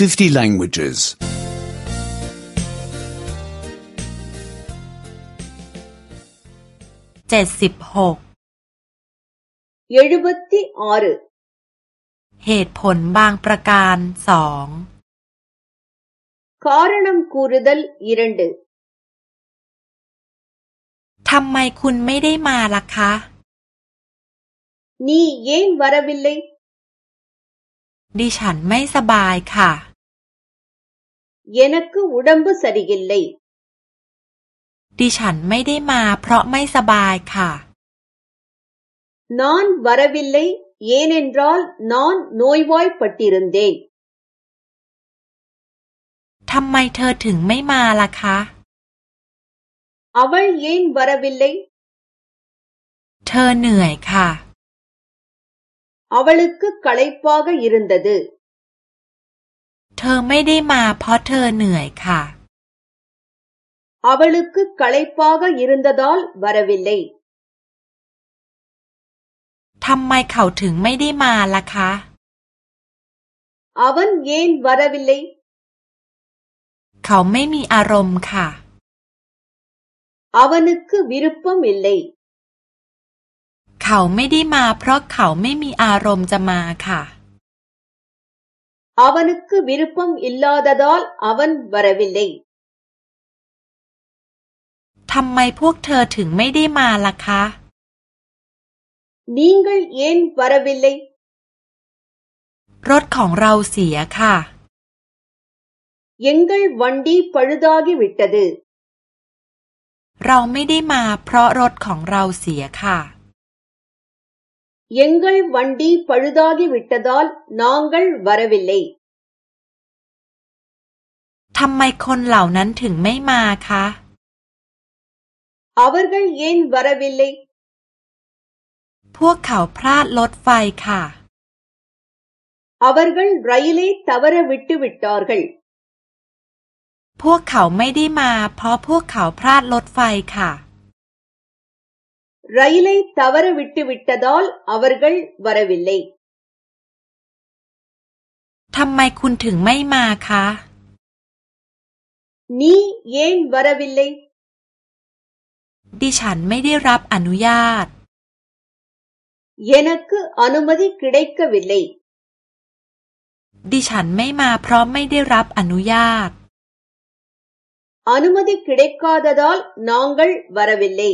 50 languages. 76เหตุผลบางประการสอง க อร ண ம ்ูร ற ு த ல ் இரண்டு ทำไมคุณไม่ได้มาล่ะคะย็นวาระ வ ิลเลยดิฉันไม่สบายค่ะ எனக்கு உடம்பு சரியில்லை ดิฉันไม่ได้มาเพราะไม่สบายค่ะ நான் வரவில்லை ஏனென்றால் நான் நோய்வாய்ப்பட்டிருந்தேன் ทำไมเธอถึงไม่มาล่ะคะ அவள் ஏன் வரவில்லை เธอเหนื่อยค่ะ அவளுக்கு களைப்பாக இருந்தது ธอไม่ได้มาเพราะเธอเหนื่อยค่ะ அவளுக்கு களைப்பாக இ ัு ந ் த த ா ல ் வரவில்லை ทำไมเขาถึงไม่ได้มาล่ะคะ அவன் ஏன் น ர าร ல วิลเล่เขาไม่มีอารมณ์ค่ะอาวันุกு வ ி ர ு ப ் ப ம ล இ ல ்เขาไม่ได้มาเพราะเขาไม่มีอารมณ์จะมาค่ะ அவனுக்கு விருப்பம் இல்லாததால் அவன் வரவில்லை ทำไมพวกเธอถึงไม่ได้มาล่ะคะนิ่งก் க ள ยนบาราวิลเลย รถของเราเสียค่ะยัง க ள ்วันดีปัดดாกิวิตเ ட ดเราไม่ได้มาเพราะรถของเราเสียค่ะ எங்கள் வண்டி பழுதாகி விட்டதால் நாங்கள் வரவில்லை ทำไมคนเหล่านั้นถึงไม่มาคะ அவர்கள் ஏன் வரவில்லை พวกเขาพลาดรถไฟค่ะ அவர்கள் ரயிலை தவற விட்டு விட்டார்கள் พวกเขาไม่ได้มา เพราะพวกเขาพลาดรถไฟค่ะ ரயிலை தவற விட்டுவிட்டதால் அவர்கள் வரவில்லை ทำไมคุณถึงไม่มาคะ நீ ஏன் வரவில்லை ดิฉันไม่ได้รับอนุญาต எனக்கு அனுமதி கிடைக்கவில்லை ดิฉันไม่มาเพราะไม่ได้รับอนุญาต அனுமதி கிடைக்காததால் நாங்கள் வரவில்லை